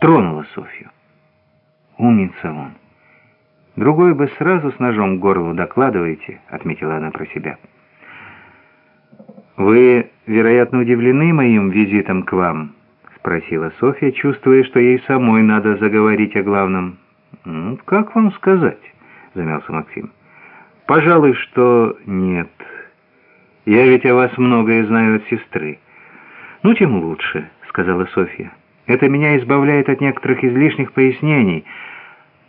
тронула Софью. Умница он. Другой бы сразу с ножом к горлу докладываете, отметила она про себя. «Вы, вероятно, удивлены моим визитом к вам?» — спросила Софья, чувствуя, что ей самой надо заговорить о главном. «Ну, как вам сказать?» — замялся Максим. «Пожалуй, что нет. Я ведь о вас многое знаю от сестры». «Ну, тем лучше», — сказала Софья. «Это меня избавляет от некоторых излишних пояснений».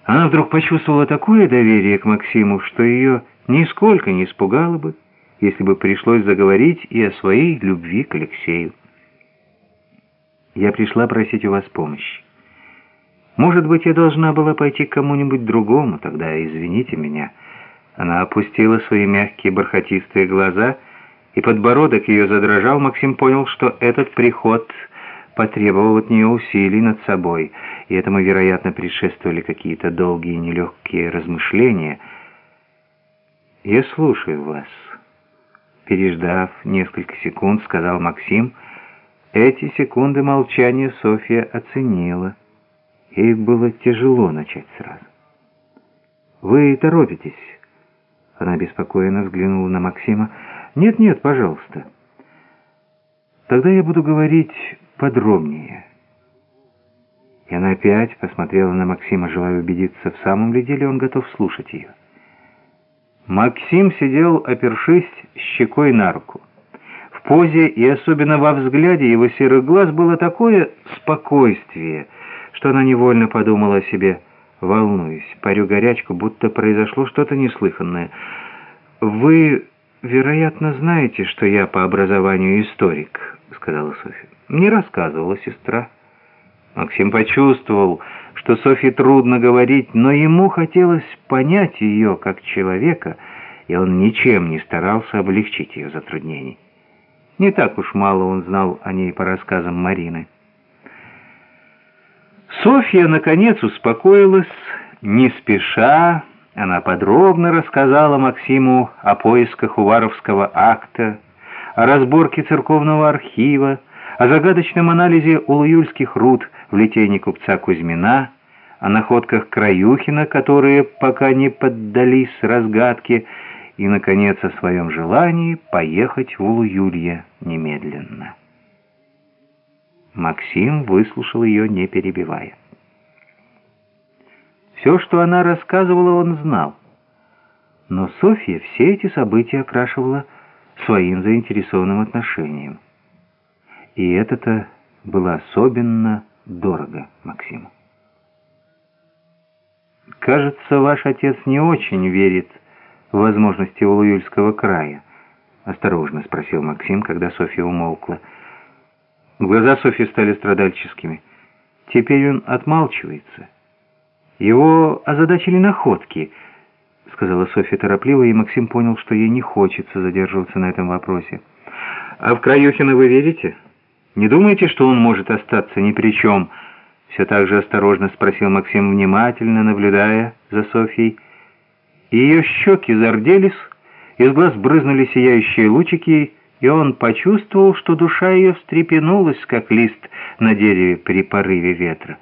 Она вдруг почувствовала такое доверие к Максиму, что ее нисколько не испугало бы, если бы пришлось заговорить и о своей любви к Алексею. Я пришла просить у вас помощи. Может быть, я должна была пойти к кому-нибудь другому, тогда извините меня. Она опустила свои мягкие бархатистые глаза, и подбородок ее задрожал. Максим понял, что этот приход потребовал от нее усилий над собой, и этому, вероятно, предшествовали какие-то долгие нелегкие размышления. «Я слушаю вас», — переждав несколько секунд, сказал Максим, — эти секунды молчания Софья оценила. Ей было тяжело начать сразу. «Вы торопитесь?» Она беспокойно взглянула на Максима. «Нет-нет, пожалуйста. Тогда я буду говорить подробнее». И она опять посмотрела на Максима, желая убедиться, в самом ли деле он готов слушать ее. Максим сидел, опершись щекой на руку позе и особенно во взгляде его серых глаз было такое спокойствие, что она невольно подумала о себе, волнуюсь, парю горячку, будто произошло что-то неслыханное. «Вы, вероятно, знаете, что я по образованию историк», — сказала Софья. «Мне рассказывала сестра». Максим почувствовал, что Софье трудно говорить, но ему хотелось понять ее как человека, и он ничем не старался облегчить ее затруднений. Не так уж мало он знал о ней по рассказам Марины. Софья, наконец, успокоилась, не спеша, она подробно рассказала Максиму о поисках Уваровского акта, о разборке церковного архива, о загадочном анализе улуюльских руд в литейне купца Кузьмина, о находках Краюхина, которые пока не поддались разгадке, и, наконец, о своем желании поехать в Улуюлье немедленно. Максим выслушал ее, не перебивая. Все, что она рассказывала, он знал. Но Софья все эти события окрашивала своим заинтересованным отношением. И это-то было особенно дорого Максиму. «Кажется, ваш отец не очень верит возможности Улуюльского края?» — осторожно спросил Максим, когда Софья умолкла. Глаза Софьи стали страдальческими. Теперь он отмалчивается. Его озадачили находки, — сказала Софья торопливо, и Максим понял, что ей не хочется задерживаться на этом вопросе. «А в Краюхина вы верите? Не думаете, что он может остаться ни при чем?» Все так же осторожно спросил Максим, внимательно наблюдая за Софьей ее щеки зарделись, из глаз брызнули сияющие лучики, и он почувствовал, что душа ее встрепенулась, как лист на дереве при порыве ветра.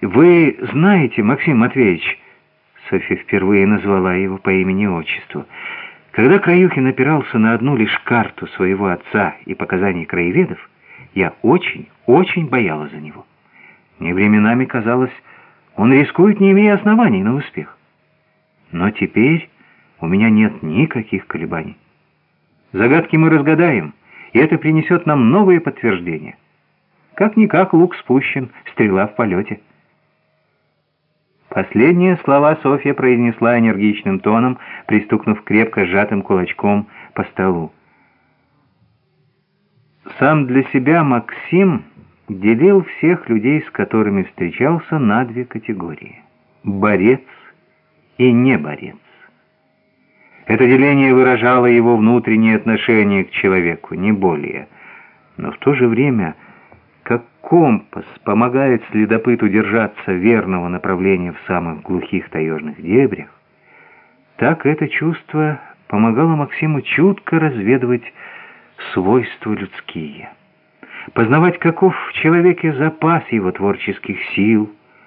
«Вы знаете, Максим Матвеевич...» Софья впервые назвала его по имени-отчеству. «Когда Краюхин опирался на одну лишь карту своего отца и показаний краеведов, я очень, очень боялась за него. Мне временами казалось, он рискует, не имея оснований на успех. Но теперь у меня нет никаких колебаний. Загадки мы разгадаем, и это принесет нам новые подтверждения. Как-никак лук спущен, стрела в полете. Последние слова Софья произнесла энергичным тоном, пристукнув крепко сжатым кулачком по столу. Сам для себя Максим делил всех людей, с которыми встречался, на две категории. Борец и не борец. Это деление выражало его внутреннее отношение к человеку, не более. Но в то же время, как компас помогает следопыту держаться верного направления в самых глухих таежных дебрях, так это чувство помогало Максиму чутко разведывать свойства людские. познавать, каков в человеке запас его творческих сил,